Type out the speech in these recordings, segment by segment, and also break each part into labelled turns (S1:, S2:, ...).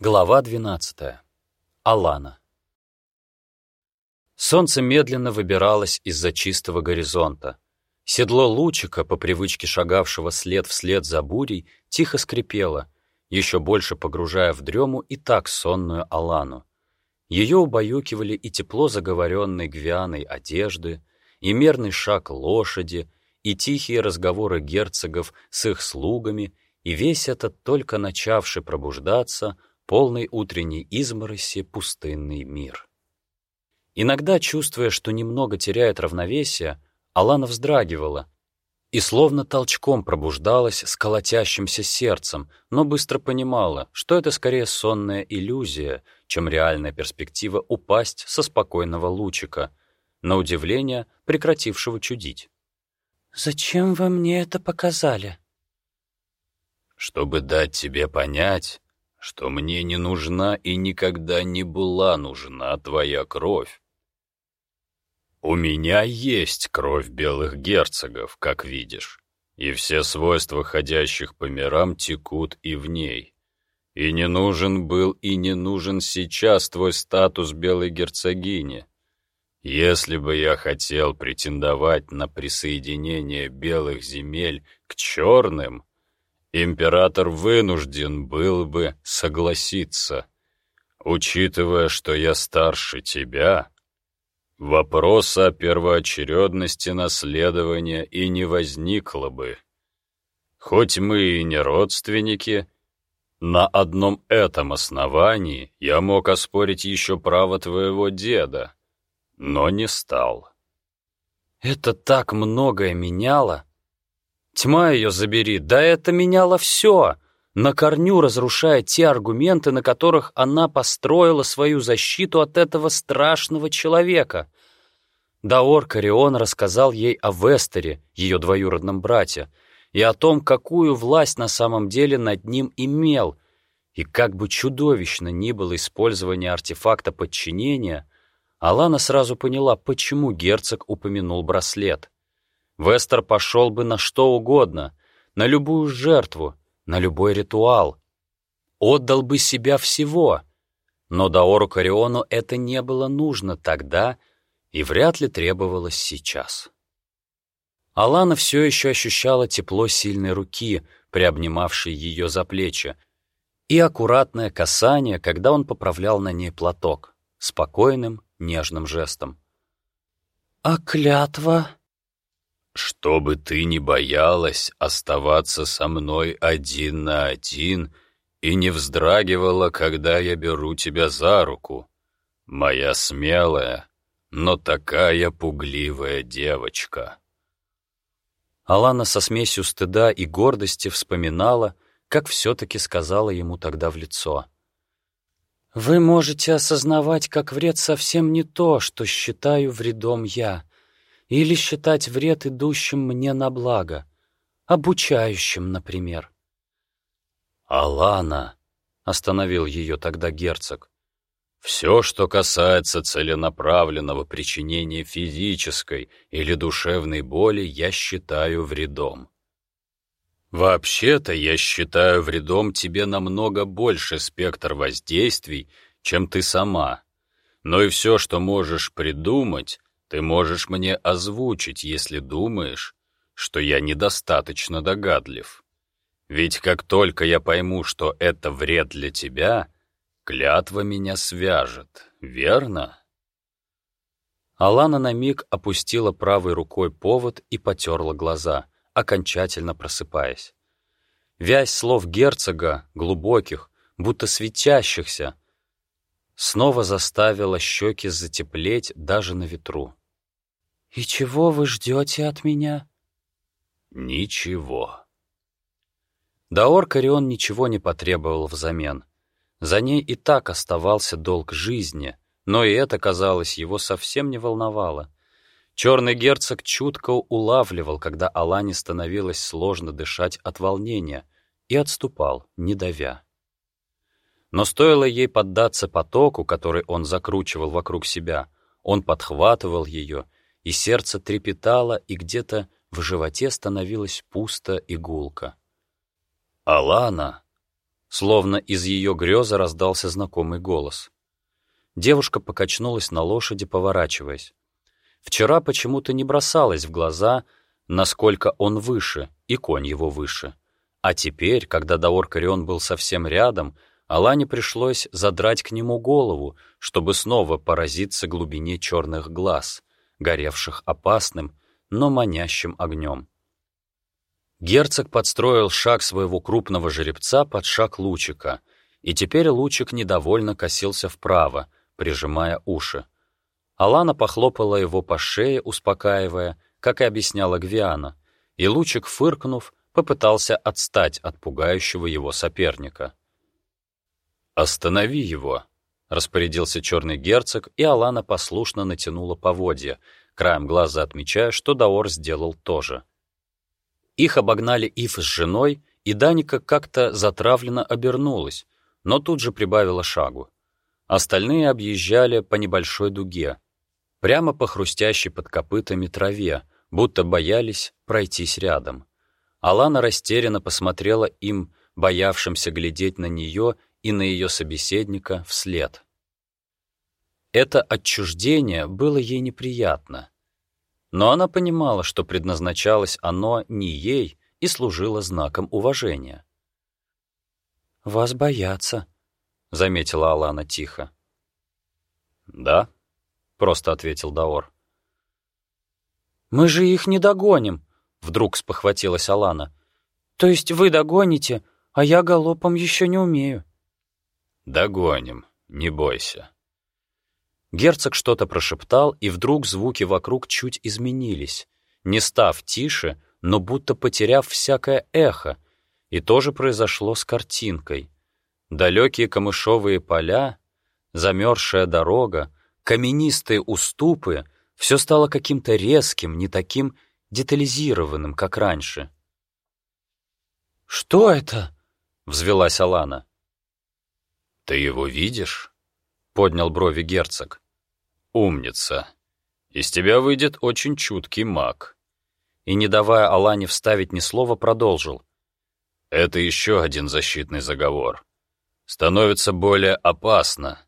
S1: Глава 12. Алана. Солнце медленно выбиралось из-за чистого горизонта. Седло лучика, по привычке шагавшего след вслед за бурей, тихо скрипело, еще больше погружая в дрему и так сонную Алану. Ее убаюкивали и тепло заговоренной гвяной одежды, и мерный шаг лошади, и тихие разговоры герцогов с их слугами, и весь этот только начавший пробуждаться, полный утренней измороси пустынный мир. Иногда, чувствуя, что немного теряет равновесие, Алана вздрагивала и словно толчком пробуждалась с колотящимся сердцем, но быстро понимала, что это скорее сонная иллюзия, чем реальная перспектива упасть со спокойного лучика, на удивление прекратившего чудить.
S2: «Зачем вы мне это показали?»
S3: «Чтобы дать тебе понять, что мне не нужна и никогда не была нужна твоя кровь. У меня есть кровь белых герцогов, как видишь, и все свойства ходящих по мирам текут и в ней. И не нужен был и не нужен сейчас твой статус белой герцогини. Если бы я хотел претендовать на присоединение белых земель к черным, император вынужден был бы согласиться. Учитывая, что я старше тебя, вопроса о первоочередности наследования и не возникло бы. Хоть мы и не родственники, на одном этом основании я мог оспорить еще право твоего деда, но не стал.
S1: Это так многое меняло. Тьма ее забери, да это меняло все, на корню разрушая те аргументы, на которых она построила свою защиту от этого страшного человека. Даор Карион рассказал ей о Вестере, ее двоюродном брате, и о том, какую власть на самом деле над ним имел, и как бы чудовищно ни было использование артефакта подчинения, Алана сразу поняла, почему герцог упомянул браслет. Вестер пошел бы на что угодно, на любую жертву, на любой ритуал. Отдал бы себя всего. Но Даору Кариону это не было нужно тогда и вряд ли требовалось сейчас. Алана все еще ощущала тепло сильной руки, приобнимавшей ее за плечи, и аккуратное касание, когда он поправлял на ней платок, спокойным, нежным жестом.
S2: «А клятва?»
S3: Чтобы ты не боялась оставаться со мной один на один и не вздрагивала, когда я беру тебя за руку, моя смелая, но такая пугливая девочка.
S1: Алана со смесью стыда и гордости вспоминала, как все-таки сказала ему тогда в лицо.
S2: «Вы можете осознавать, как вред совсем не то, что считаю вредом я или считать вред идущим мне на благо, обучающим, например.
S3: «Алана», — остановил ее тогда герцог, «все, что касается целенаправленного причинения физической или душевной боли, я считаю вредом. Вообще-то я считаю вредом тебе намного больше спектр воздействий, чем ты сама, но и все, что можешь придумать, ты можешь мне озвучить, если думаешь, что я недостаточно догадлив. Ведь как только я пойму, что это вред для тебя, клятва меня свяжет, верно?»
S1: Алана на миг опустила правой рукой повод и потерла глаза, окончательно просыпаясь. Вязь слов герцога, глубоких, будто светящихся, снова заставила щеки затеплеть даже на ветру.
S2: «И чего вы ждете от меня?»
S3: «Ничего».
S1: Даор Карион ничего не потребовал взамен. За ней и так оставался долг жизни, но и это, казалось, его совсем не волновало. Черный герцог чутко улавливал, когда Алане становилось сложно дышать от волнения, и отступал, не давя. Но стоило ей поддаться потоку, который он закручивал вокруг себя, он подхватывал ее — и сердце трепетало, и где-то в животе становилось пусто и.
S3: «Алана!»
S1: Словно из ее грезы раздался знакомый голос. Девушка покачнулась на лошади, поворачиваясь. Вчера почему-то не бросалось в глаза, насколько он выше, и конь его выше. А теперь, когда Даор Карион был совсем рядом, Алане пришлось задрать к нему голову, чтобы снова поразиться глубине черных глаз, горевших опасным, но манящим огнем. Герцог подстроил шаг своего крупного жеребца под шаг лучика, и теперь лучик недовольно косился вправо, прижимая уши. Алана похлопала его по шее, успокаивая, как и объясняла Гвиана, и лучик, фыркнув, попытался отстать от пугающего его соперника. «Останови его!» — распорядился черный герцог, и Алана послушно натянула поводья, краем глаза отмечая, что Даор сделал тоже. Их обогнали Ив с женой, и Даника как-то затравленно обернулась, но тут же прибавила шагу. Остальные объезжали по небольшой дуге, прямо по хрустящей под копытами траве, будто боялись пройтись рядом. Алана растерянно посмотрела им, боявшимся глядеть на нее и на ее собеседника, вслед. Это отчуждение было ей неприятно. Но она понимала, что предназначалось оно не ей и служило знаком уважения.
S2: «Вас боятся», — заметила Алана тихо.
S1: «Да», — просто ответил Даор.
S2: «Мы же их не догоним», — вдруг спохватилась Алана. «То есть вы догоните, а я галопом еще не умею».
S3: «Догоним, не бойся»,
S1: Герцог что-то прошептал, и вдруг звуки вокруг чуть изменились, не став тише, но будто потеряв всякое эхо, и то же произошло с картинкой. Далекие камышовые поля, замерзшая дорога, каменистые уступы — все стало каким-то резким, не таким детализированным, как раньше.
S2: «Что это?»
S1: — взвелась Алана.
S3: «Ты его видишь?»
S1: поднял брови герцог.
S3: «Умница. Из тебя выйдет очень чуткий маг».
S1: И, не давая Алане вставить ни слова, продолжил.
S3: «Это еще один защитный заговор. Становится более опасно.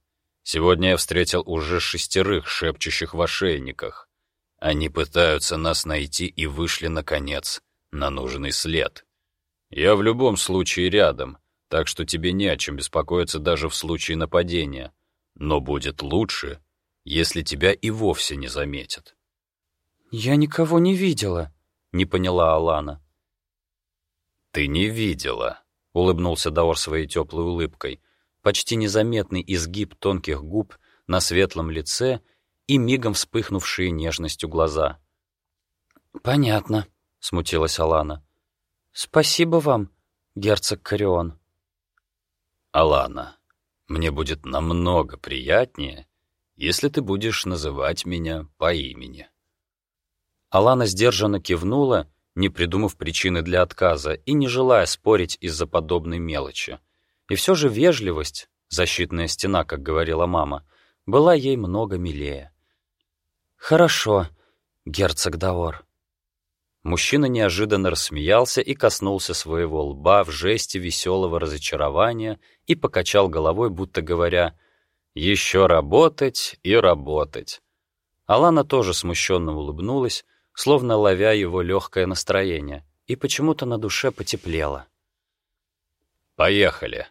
S3: Сегодня я встретил уже шестерых шепчущих в ошейниках. Они пытаются нас найти и вышли, наконец, на нужный след. Я в любом случае рядом, так что тебе не о чем беспокоиться даже в случае нападения. Но будет лучше, если тебя и вовсе не заметят.
S2: «Я никого не видела», — не поняла Алана.
S3: «Ты не видела», —
S1: улыбнулся Даор своей теплой улыбкой, почти незаметный изгиб тонких губ на светлом лице и мигом вспыхнувшие нежностью глаза.
S2: «Понятно», — смутилась Алана. «Спасибо вам, герцог Карион».
S3: «Алана, мне будет намного приятнее, если ты будешь называть меня по имени».
S1: Алана сдержанно кивнула, не придумав причины для отказа и не желая спорить из-за подобной мелочи. И все же вежливость, защитная стена, как говорила мама, была ей много милее.
S2: «Хорошо, герцог Даор»,
S1: Мужчина неожиданно рассмеялся и коснулся своего лба в жесте веселого разочарования и покачал головой, будто говоря «Еще работать и работать». Алана тоже смущенно улыбнулась, словно ловя его легкое настроение, и почему-то на душе потеплело.
S3: «Поехали!»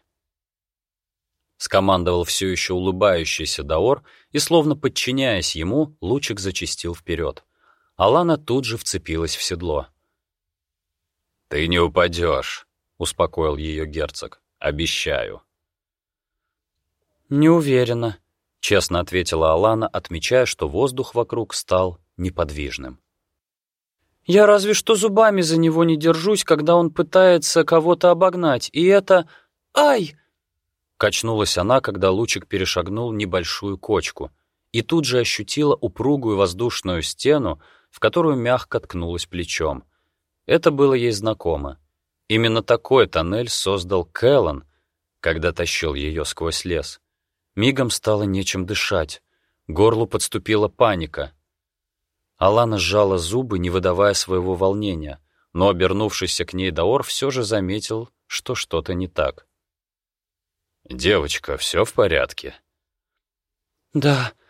S1: Скомандовал все еще улыбающийся Даор, и, словно подчиняясь ему, лучик зачистил вперед. Алана тут же вцепилась в седло.
S3: «Ты не упадешь», — успокоил ее герцог. «Обещаю».
S2: «Не уверена», —
S1: честно ответила Алана, отмечая, что воздух вокруг стал неподвижным.
S2: «Я разве что зубами за него не держусь, когда он пытается кого-то обогнать, и это... Ай!»
S1: Качнулась она, когда лучик перешагнул небольшую кочку, и тут же ощутила упругую воздушную стену, в которую мягко ткнулась плечом. Это было ей знакомо. Именно такой тоннель создал Кэллан, когда тащил ее сквозь лес. Мигом стало нечем дышать. Горлу подступила паника. Алана сжала зубы, не выдавая своего волнения, но обернувшийся к ней Даор все же заметил, что что-то не так.
S3: «Девочка, все в порядке?»
S2: «Да», —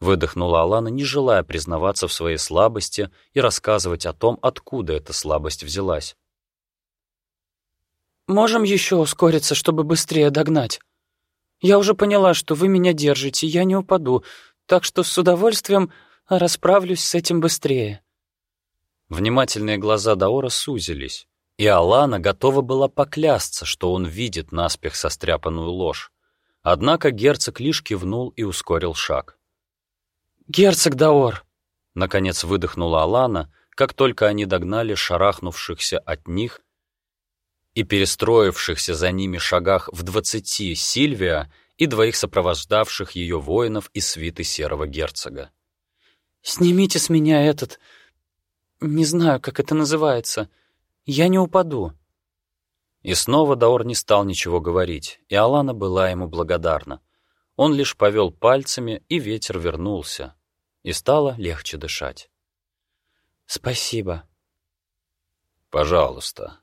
S1: выдохнула Алана, не желая признаваться в своей слабости и рассказывать о том, откуда эта слабость взялась.
S2: «Можем еще ускориться, чтобы быстрее догнать? Я уже поняла, что вы меня держите, я не упаду, так что с удовольствием расправлюсь с этим быстрее».
S1: Внимательные глаза Даора сузились, и Алана готова была поклясться, что он видит наспех состряпанную ложь. Однако герцог лишь кивнул и ускорил шаг.
S2: «Герцог Даор!»
S1: — наконец выдохнула Алана, как только они догнали шарахнувшихся от них и перестроившихся за ними шагах в двадцати Сильвия и двоих сопровождавших ее воинов из свиты серого герцога.
S2: «Снимите с меня этот... Не знаю, как это называется. Я не упаду».
S1: И снова Даор не стал ничего говорить, и Алана была ему благодарна. Он лишь повел пальцами, и ветер вернулся, и стало легче дышать.
S2: «Спасибо».
S3: «Пожалуйста.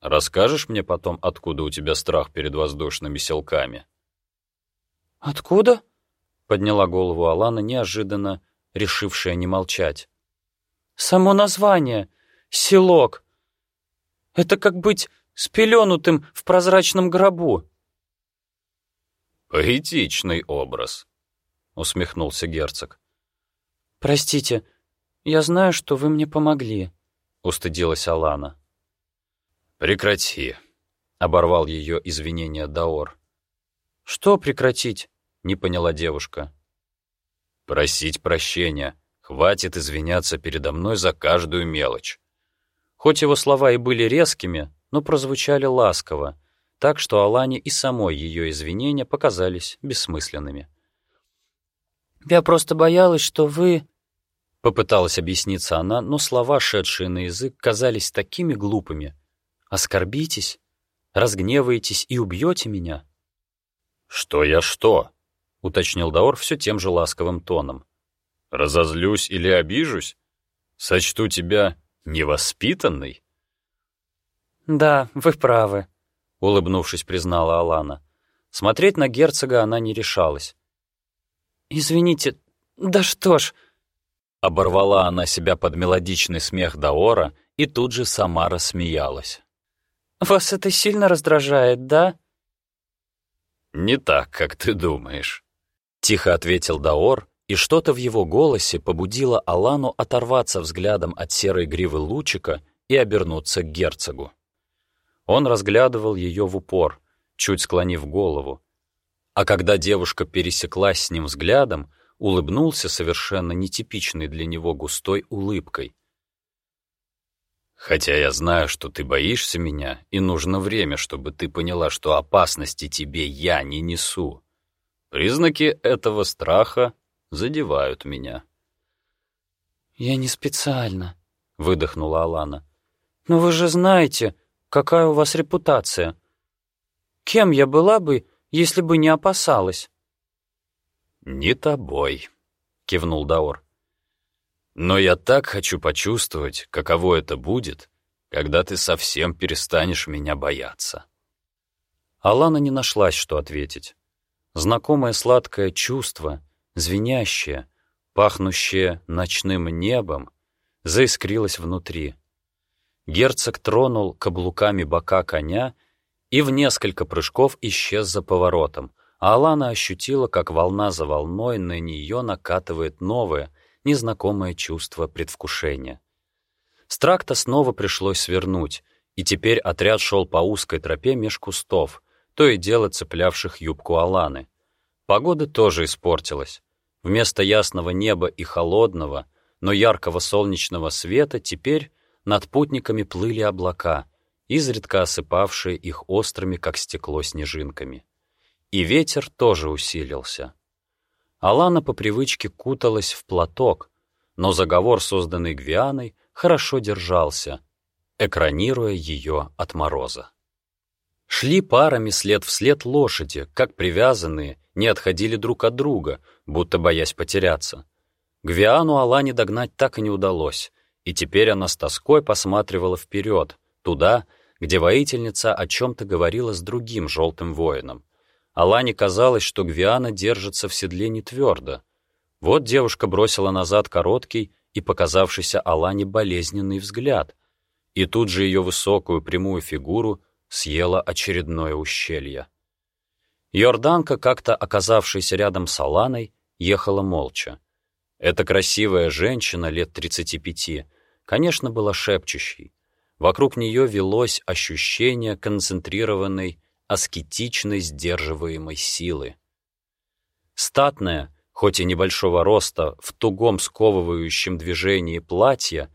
S3: Расскажешь мне потом, откуда у тебя страх перед воздушными селками?»
S2: «Откуда?»
S1: — подняла голову Алана, неожиданно решившая не молчать.
S2: «Само название — селок. Это как быть спеленутым в прозрачном гробу».
S3: «Поэтичный образ», — усмехнулся герцог.
S2: «Простите, я знаю, что вы мне помогли», — устыдилась Алана.
S3: «Прекрати», — оборвал ее извинения Даор.
S2: «Что прекратить?»
S1: — не поняла девушка.
S3: «Просить прощения. Хватит извиняться передо мной за каждую мелочь».
S1: Хоть его слова и были резкими, но прозвучали ласково, так что Алане и самой ее извинения показались бессмысленными.
S2: «Я просто боялась, что вы...»
S1: Попыталась объясниться она, но слова, шедшие на язык, казались такими глупыми. «Оскорбитесь? Разгневаетесь и убьете меня?»
S3: «Что я что?»
S1: — уточнил Даор все тем же ласковым тоном.
S3: «Разозлюсь или обижусь? Сочту тебя невоспитанной?»
S2: «Да, вы правы», —
S1: улыбнувшись, признала Алана. Смотреть на герцога она не решалась.
S2: «Извините, да что ж...»
S1: Оборвала она себя под мелодичный смех Даора и тут же сама рассмеялась.
S2: «Вас это сильно раздражает, да?»
S3: «Не так, как ты думаешь», —
S1: тихо ответил Даор, и что-то в его голосе побудило Алану оторваться взглядом от серой гривы лучика и обернуться к герцогу. Он разглядывал ее в упор, чуть склонив голову. А когда девушка пересеклась с ним взглядом, улыбнулся совершенно нетипичной для него густой улыбкой.
S3: «Хотя я знаю, что ты боишься меня, и нужно время, чтобы ты поняла, что опасности тебе я не несу. Признаки этого страха задевают меня».
S2: «Я не специально», —
S1: выдохнула Алана.
S2: «Но вы же знаете, какая у вас репутация. Кем я была бы, если бы не опасалась?»
S3: «Не тобой», — кивнул Даор. «Но я так хочу почувствовать, каково это будет, когда ты совсем перестанешь меня бояться».
S1: Алана не нашлась, что ответить. Знакомое сладкое чувство, звенящее, пахнущее ночным небом, заискрилось внутри. Герцог тронул каблуками бока коня и в несколько прыжков исчез за поворотом, а Алана ощутила, как волна за волной на нее накатывает новое, незнакомое чувство предвкушения. С тракта снова пришлось свернуть, и теперь отряд шел по узкой тропе меж кустов, то и дело цеплявших юбку Аланы. Погода тоже испортилась. Вместо ясного неба и холодного, но яркого солнечного света теперь над путниками плыли облака, изредка осыпавшие их острыми, как стекло, снежинками. И ветер тоже усилился. Алана по привычке куталась в платок, но заговор, созданный Гвианой, хорошо держался, экранируя ее от мороза. Шли парами след вслед лошади, как привязанные, не отходили друг от друга, будто боясь потеряться. Гвиану Алане догнать так и не удалось, и теперь она с тоской посматривала вперед, туда, где воительница о чем-то говорила с другим желтым воином. Алане казалось, что Гвиана держится в седле не твердо. Вот девушка бросила назад короткий и показавшийся Алане болезненный взгляд, и тут же ее высокую прямую фигуру съела очередное ущелье. Йорданка, как-то оказавшаяся рядом с Аланой, ехала молча. Эта красивая женщина лет 35, конечно, была шепчущей. Вокруг нее велось ощущение концентрированной, аскетичной, сдерживаемой силы. Статная, хоть и небольшого роста, в тугом сковывающем движении платья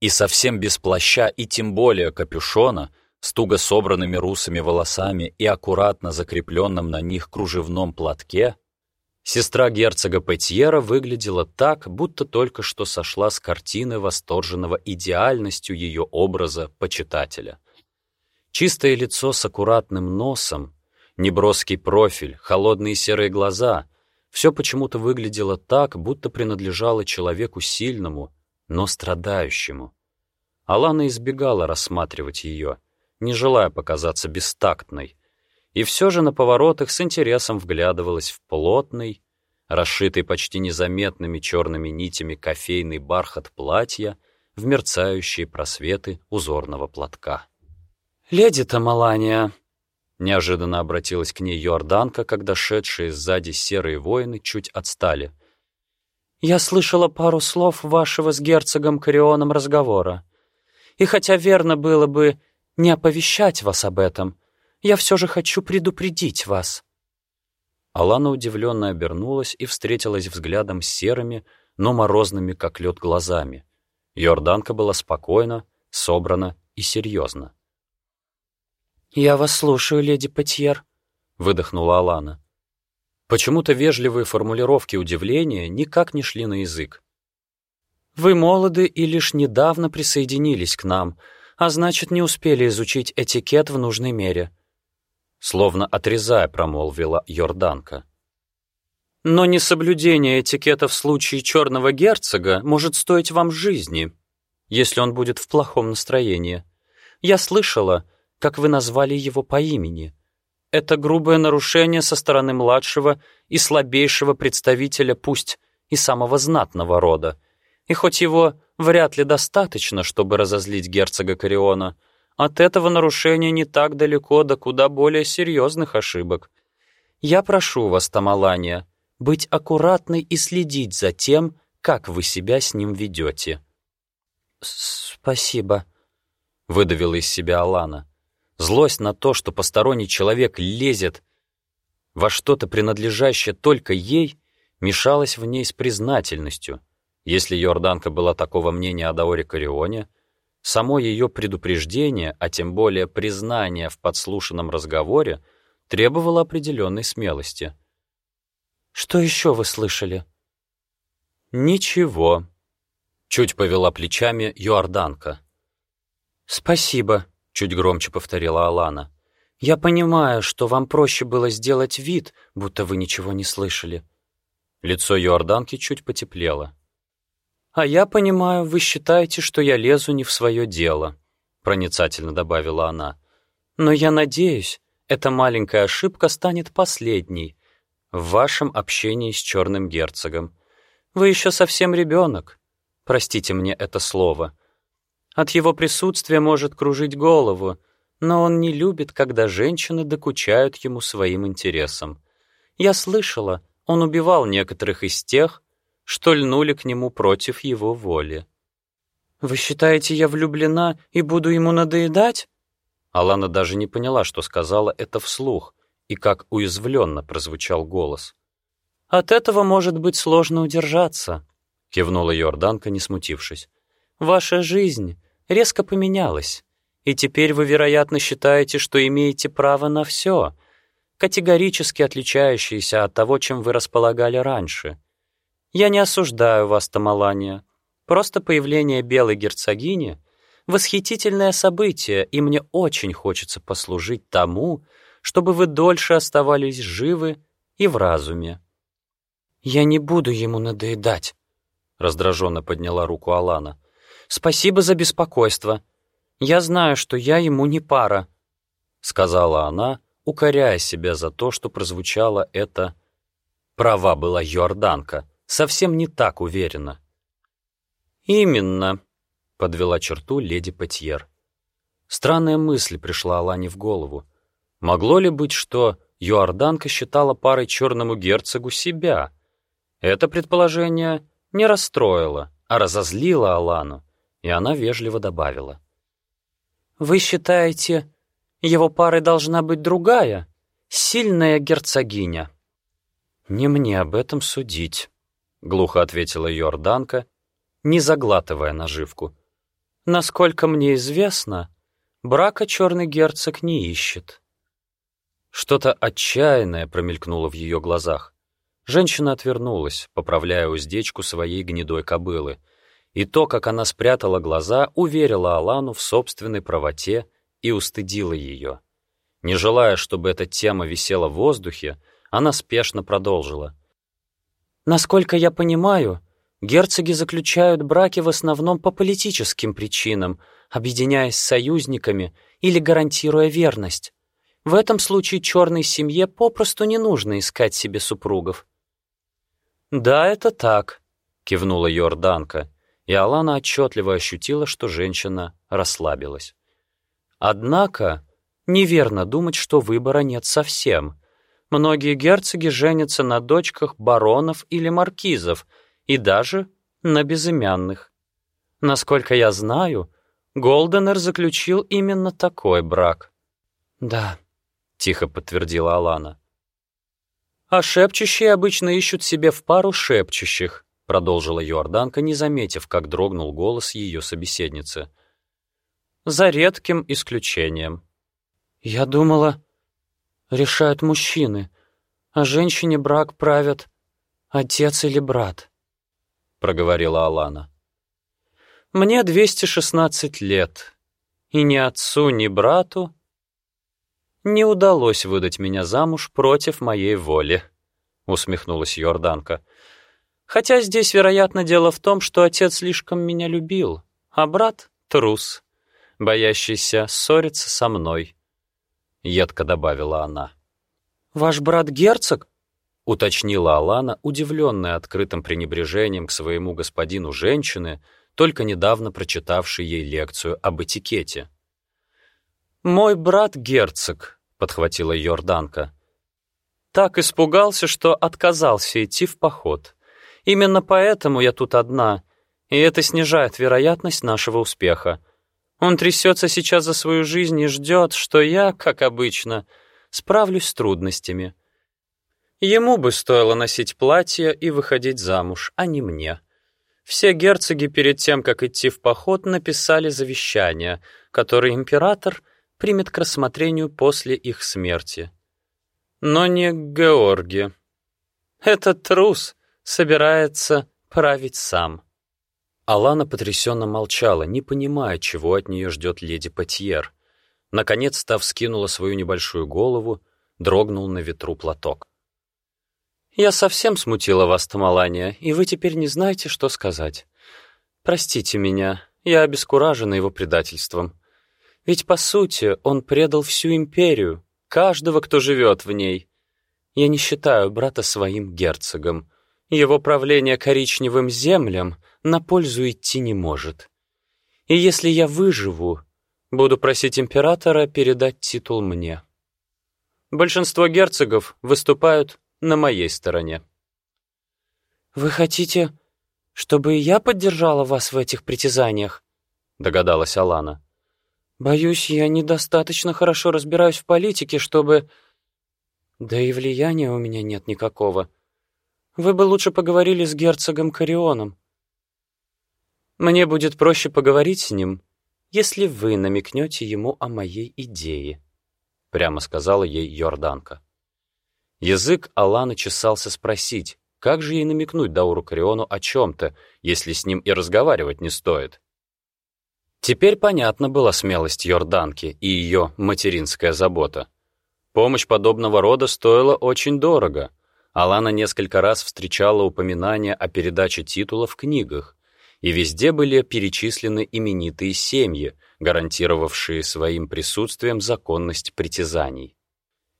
S1: и совсем без плаща и тем более капюшона, с туго собранными русыми волосами и аккуратно закрепленным на них кружевном платке, Сестра герцога Петьера выглядела так, будто только что сошла с картины восторженного идеальностью ее образа почитателя. Чистое лицо с аккуратным носом, неброский профиль, холодные серые глаза — все почему-то выглядело так, будто принадлежало человеку сильному, но страдающему. Алана избегала рассматривать ее, не желая показаться бестактной — и все же на поворотах с интересом вглядывалась в плотный, расшитый почти незаметными черными нитями кофейный бархат платья в мерцающие просветы узорного платка. «Леди Тамалания!» Неожиданно обратилась к ней Йорданка, когда шедшие сзади серые воины чуть отстали. «Я слышала пару слов вашего с герцогом Карионом разговора. И хотя верно было бы не оповещать вас об этом, я все же хочу предупредить вас». Алана удивленно обернулась и встретилась взглядом с серыми, но морозными, как лед, глазами. Йорданка была спокойна, собрана и серьезна. «Я вас слушаю, леди Патьер», — выдохнула Алана. Почему-то вежливые формулировки удивления никак не шли на язык. «Вы молоды и лишь недавно присоединились к нам, а значит, не успели изучить этикет в нужной мере словно отрезая, промолвила Йорданка. Но несоблюдение этикета в случае черного герцога может стоить вам жизни, если он будет в плохом настроении. Я слышала, как вы назвали его по имени. Это грубое нарушение со стороны младшего и слабейшего представителя, пусть и самого знатного рода. И хоть его вряд ли достаточно, чтобы разозлить герцога Кариона, от этого нарушения не так далеко до куда более серьезных ошибок. Я прошу вас, Тамалания, быть аккуратной и следить за тем, как вы себя с ним ведете. «Спасибо», — выдавила из себя Алана. Злость на то, что посторонний человек лезет во что-то принадлежащее только ей, мешалась в ней с признательностью. Если Йорданка была такого мнения о Даоре Карионе, Само ее предупреждение, а тем более признание в подслушанном разговоре, требовало определенной смелости. «Что еще вы слышали?» «Ничего», — чуть повела плечами Йорданка. «Спасибо», — чуть громче повторила Алана. «Я понимаю, что вам проще было сделать вид, будто вы ничего не слышали». Лицо Йорданки чуть потеплело. «А я понимаю, вы считаете, что я лезу не в свое дело», — проницательно добавила она. «Но я надеюсь, эта маленькая ошибка станет последней в вашем общении с черным герцогом. Вы еще совсем ребенок. Простите мне это слово. От его присутствия может кружить голову, но он не любит, когда женщины докучают ему своим интересом. Я слышала, он убивал некоторых из тех, что льнули к нему против его воли. «Вы считаете, я влюблена и буду ему надоедать?» Алана даже не поняла, что сказала это вслух, и как уязвленно прозвучал голос. «От этого может быть сложно удержаться», — кивнула Йорданка, не смутившись. «Ваша жизнь резко поменялась, и теперь вы, вероятно, считаете, что имеете право на все, категорически отличающееся от того, чем вы располагали раньше. Я не осуждаю вас, Тамалания. Просто появление белой герцогини — восхитительное событие, и мне очень хочется послужить тому, чтобы вы дольше оставались живы и в разуме. «Я не буду ему надоедать», — раздраженно подняла руку Алана. «Спасибо за беспокойство. Я знаю, что я ему не пара», — сказала она, укоряя себя за то, что прозвучало это «права была Йорданка», совсем не так уверенно. «Именно», — подвела черту леди Петьер. Странная мысль пришла Алане в голову. Могло ли быть, что Йорданка считала парой черному герцогу себя? Это предположение не расстроило, а разозлило Алану, и она вежливо добавила. «Вы считаете, его парой должна быть другая, сильная герцогиня?» «Не мне об этом судить», — глухо ответила Йорданка, не заглатывая наживку. «Насколько мне известно, брака черный герцог не ищет». Что-то отчаянное промелькнуло в ее глазах. Женщина отвернулась, поправляя уздечку своей гнедой кобылы, и то, как она спрятала глаза, уверила Алану в собственной правоте и устыдила ее. Не желая, чтобы эта тема висела в воздухе, она спешно продолжила. «Насколько я понимаю, герцоги заключают браки в основном по политическим причинам, объединяясь с союзниками или гарантируя верность. В этом случае черной семье попросту не нужно искать себе супругов. «Да, это так», — кивнула Йорданка, и Алана отчетливо ощутила, что женщина расслабилась. Однако неверно думать, что выбора нет совсем. Многие герцоги женятся на дочках баронов или маркизов, и даже на безымянных. Насколько я знаю, Голденер заключил именно такой брак. «Да», — тихо подтвердила Алана. «А шепчущие обычно ищут себе в пару шепчущих», — продолжила Йорданка, не заметив, как дрогнул голос ее собеседницы. «За редким исключением». «Я думала, решают мужчины, а женщине брак правят отец или брат», — проговорила Алана. «Мне 216 лет, и ни отцу, ни брату не удалось выдать меня замуж против моей воли», — усмехнулась Йорданка. «Хотя здесь, вероятно, дело в том, что отец слишком меня любил, а брат — трус, боящийся ссориться со мной», — едко добавила она. «Ваш брат герцог?» — уточнила Алана, удивленная открытым пренебрежением к своему господину женщины, только недавно прочитавшей ей лекцию об этикете. «Мой брат герцог», — подхватила Йорданка. «Так испугался, что отказался идти в поход. Именно поэтому я тут одна, и это снижает вероятность нашего успеха. Он трясется сейчас за свою жизнь и ждет, что я, как обычно, справлюсь с трудностями. Ему бы стоило носить платье и выходить замуж, а не мне». Все герцоги перед тем, как идти в поход, написали завещание, которое император — примет к рассмотрению после их смерти. Но не Георги. Этот трус собирается править сам. Алана потрясенно молчала, не понимая, чего от нее ждет леди Патьер. Наконец, став скинула свою небольшую голову, дрогнул на ветру платок. «Я совсем смутила вас, Тамалания, и вы теперь не знаете, что сказать. Простите меня, я обескуражена его предательством. Ведь, по сути, он предал всю империю, каждого, кто живет в ней. Я не считаю брата своим герцогом. Его правление коричневым землям на пользу идти не может. И если я выживу, буду просить императора передать титул мне. Большинство герцогов выступают на моей стороне. «Вы хотите, чтобы я поддержала вас в этих притязаниях?» — догадалась Алана. Боюсь, я недостаточно хорошо разбираюсь в политике, чтобы... Да и влияния у меня нет никакого. Вы бы лучше поговорили с герцогом Карионом. Мне будет проще поговорить с ним, если вы намекнете ему о моей идее, прямо сказала ей Йорданка. Язык Алана чесался спросить, как же ей намекнуть Дауру Кариону о чем-то, если с ним и разговаривать не стоит. Теперь понятна была смелость Йорданки и ее материнская забота. Помощь подобного рода стоила очень дорого. Алана несколько раз встречала упоминания о передаче титула в книгах, и везде были перечислены именитые семьи, гарантировавшие своим присутствием законность притязаний.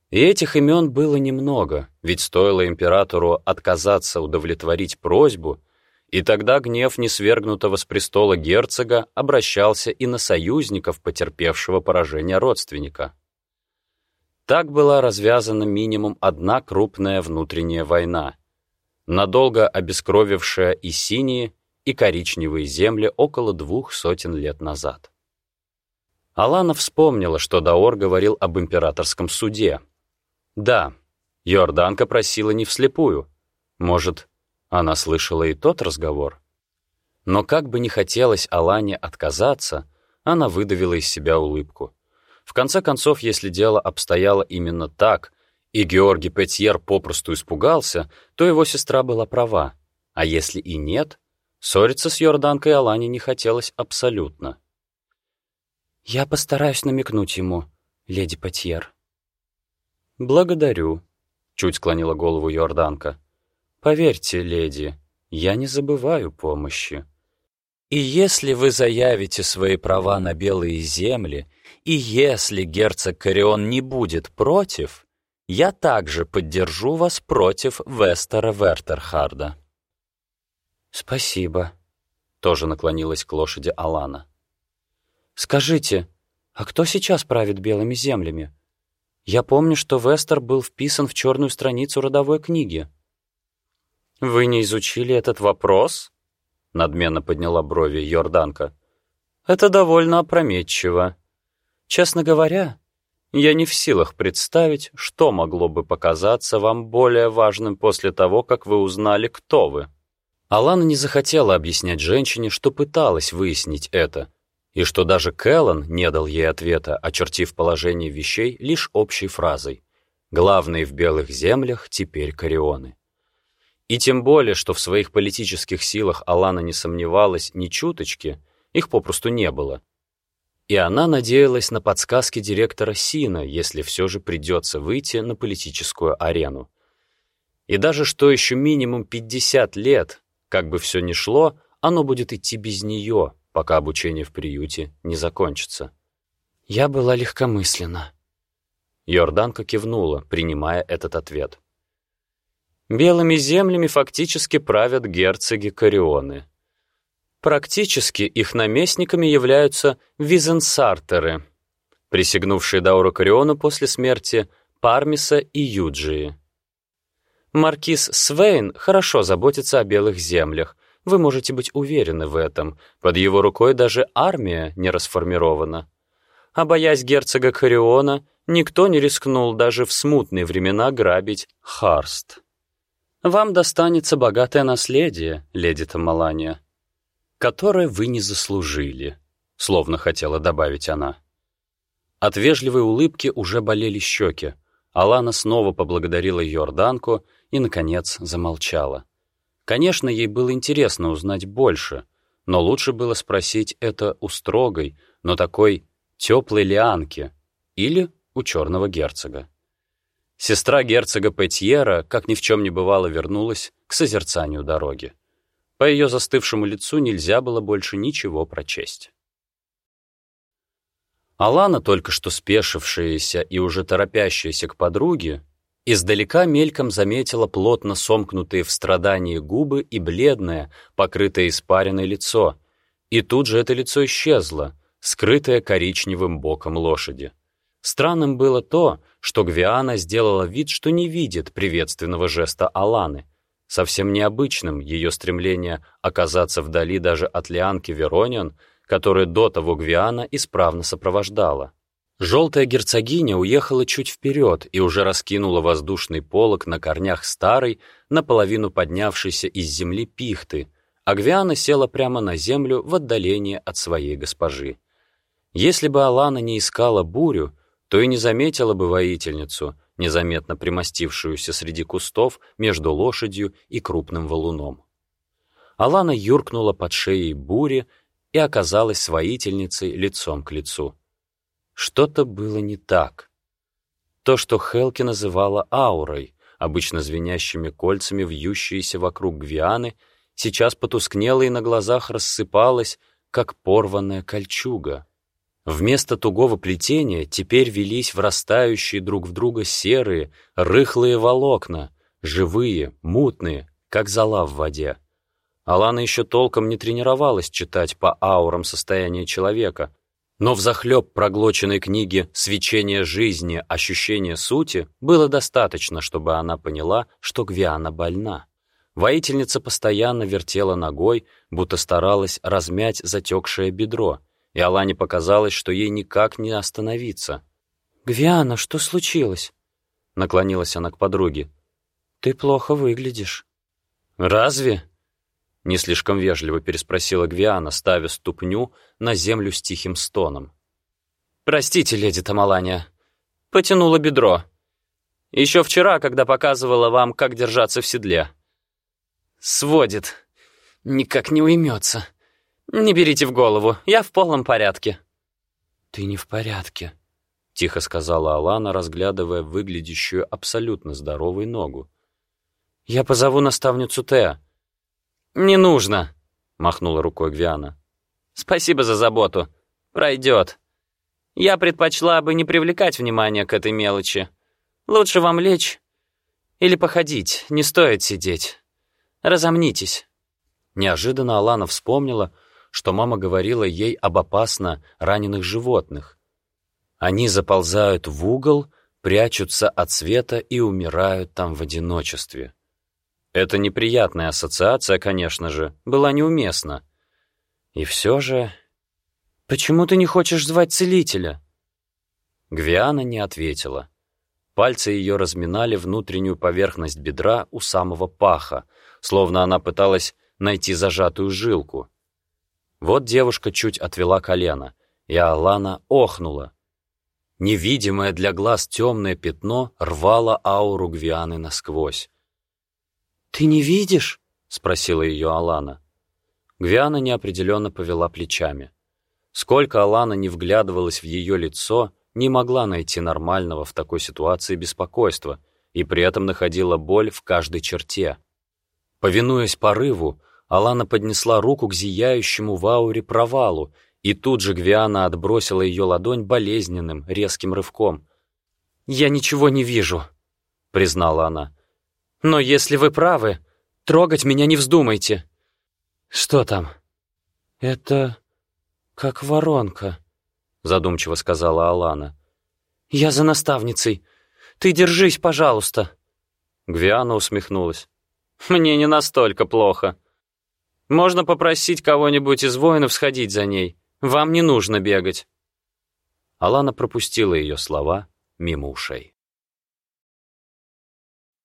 S1: И этих имен было немного, ведь стоило императору отказаться удовлетворить просьбу, и тогда гнев несвергнутого с престола герцога обращался и на союзников потерпевшего поражение родственника. Так была развязана минимум одна крупная внутренняя война, надолго обескровившая и синие, и коричневые земли около двух сотен лет назад. Алана вспомнила, что Даор говорил об императорском суде. Да, Йорданка просила не вслепую. Может, она слышала и тот разговор? Но как бы ни хотелось Алане отказаться, она выдавила из себя улыбку. В конце концов, если дело обстояло именно так, и Георгий Петьер попросту испугался, то его сестра была права. А если и нет, ссориться с Йорданкой Алане не хотелось абсолютно. «Я постараюсь намекнуть ему, леди Петьер». «Благодарю», — чуть склонила голову Йорданка. «Поверьте, леди, я не забываю помощи. И если вы заявите свои права на белые земли, и если герцог Корион не будет против, я также поддержу вас против Вестера Вертерхарда». «Спасибо», — тоже наклонилась к лошади Алана. «Скажите, а кто сейчас правит белыми землями? Я помню, что Вестер был вписан в черную страницу родовой книги». «Вы не изучили этот вопрос?» — надменно подняла брови Йорданка. «Это довольно опрометчиво. Честно говоря, я не в силах представить, что могло бы показаться вам более важным после того, как вы узнали, кто вы». Алана не захотела объяснять женщине, что пыталась выяснить это, и что даже Кэллан не дал ей ответа, очертив положение вещей лишь общей фразой «Главные в белых землях теперь Корионы». И тем более, что в своих политических силах Алана не сомневалась ни чуточки, их попросту не было — и она надеялась на подсказки директора Сина, если все же придется выйти на политическую арену. И даже что еще минимум 50 лет, как бы все ни шло, оно будет идти без нее, пока обучение в приюте не закончится. Я была легкомысленна. Йорданка кивнула, принимая этот ответ. Белыми землями фактически правят герцоги Корионы. Практически их наместниками являются визенсартеры, присягнувшие Дауру Кориону после смерти Пармиса и Юджии. Маркиз Свейн хорошо заботится о белых землях, вы можете быть уверены в этом. Под его рукой даже армия не расформирована. А боясь герцога Кориона, никто не рискнул даже в смутные времена грабить Харст. Вам достанется богатое наследие, леди Тамалания которое вы не заслужили», — словно хотела добавить она. От вежливой улыбки уже болели щеки. Алана снова поблагодарила Йорданку и, наконец, замолчала. Конечно, ей было интересно узнать больше, но лучше было спросить это у строгой, но такой теплой лианки или у черного герцога. Сестра герцога Петьера, как ни в чем не бывало, вернулась к созерцанию дороги. По ее застывшему лицу нельзя было больше ничего прочесть. Алана, только что спешившаяся и уже торопящаяся к подруге, издалека мельком заметила плотно сомкнутые в страдании губы и бледное, покрытое испаренное лицо, и тут же это лицо исчезло, скрытое коричневым боком лошади. Странным было то, что Гвиана сделала вид, что не видит приветственного жеста Аланы — Совсем необычным ее стремление оказаться вдали даже от Лианки Верониан, которая до того Гвиана исправно сопровождала. Желтая герцогиня уехала чуть вперед и уже раскинула воздушный полог на корнях старой, наполовину поднявшейся из земли пихты, а Гвиана села прямо на землю в отдалении от своей госпожи. Если бы Алана не искала бурю, то и не заметила бы воительницу — незаметно примостившуюся среди кустов между лошадью и крупным валуном. Алана юркнула под шеей бури и оказалась с воительницей лицом к лицу. Что-то было не так. То, что Хелки называла аурой, обычно звенящими кольцами, вьющиеся вокруг Гвианы, сейчас потускнело и на глазах рассыпалось, как порванная кольчуга. Вместо тугого плетения теперь велись врастающие друг в друга серые, рыхлые волокна, живые, мутные, как зола в воде. Алана еще толком не тренировалась читать по аурам состояние человека, но в захлеб проглоченной книги «Свечение жизни. Ощущение сути» было достаточно, чтобы она поняла, что Гвиана больна. Воительница постоянно вертела ногой, будто старалась размять затекшее бедро, и Алане показалось, что ей никак не остановиться.
S2: «Гвиана, что случилось?»
S1: Наклонилась она к подруге.
S2: «Ты плохо выглядишь».
S1: «Разве?» Не слишком вежливо переспросила Гвиана, ставя ступню на землю с тихим стоном. «Простите, леди Тамалания. Потянула бедро. Еще вчера, когда показывала вам, как держаться в седле. Сводит. Никак не уймется. Не берите в голову, я в полном порядке».
S2: «Ты не в порядке», —
S1: тихо сказала Алана, разглядывая выглядящую абсолютно здоровой ногу. «Я позову наставницу Теа». «Не нужно», — махнула рукой Гвиана. «Спасибо за заботу. Пройдет. Я предпочла бы не привлекать внимания к этой мелочи. Лучше вам лечь или походить, не стоит сидеть. Разомнитесь». Неожиданно Алана вспомнила, что мама говорила ей об опасно раненых животных. Они заползают в угол, прячутся от света и умирают там в одиночестве. Эта неприятная ассоциация, конечно же, была неуместна. И все же... «Почему ты не хочешь звать целителя?» Гвиана не ответила. Пальцы ее разминали внутреннюю поверхность бедра у самого паха, словно она пыталась найти зажатую жилку. Вот девушка чуть отвела колено, и Алана охнула. Невидимое для глаз темное пятно рвало ауру Гвианы насквозь.
S2: «Ты не видишь?»
S1: — спросила ее Алана. Гвиана неопределенно повела плечами. Сколько Алана не вглядывалась в ее лицо, не могла найти нормального в такой ситуации беспокойства и при этом находила боль в каждой черте. Повинуясь порыву, Алана поднесла руку к зияющему в ауре провалу, и тут же Гвиана отбросила ее ладонь болезненным, резким рывком. «Я ничего не вижу», — признала она. «Но если вы правы, трогать меня не вздумайте». «Что там?»
S2: «Это как воронка», —
S1: задумчиво сказала Алана.
S2: «Я за наставницей. Ты держись, пожалуйста».
S1: Гвиана усмехнулась. «Мне не настолько плохо». Можно попросить кого-нибудь из воинов сходить за ней. Вам не нужно бегать». Алана пропустила ее слова мимо ушей.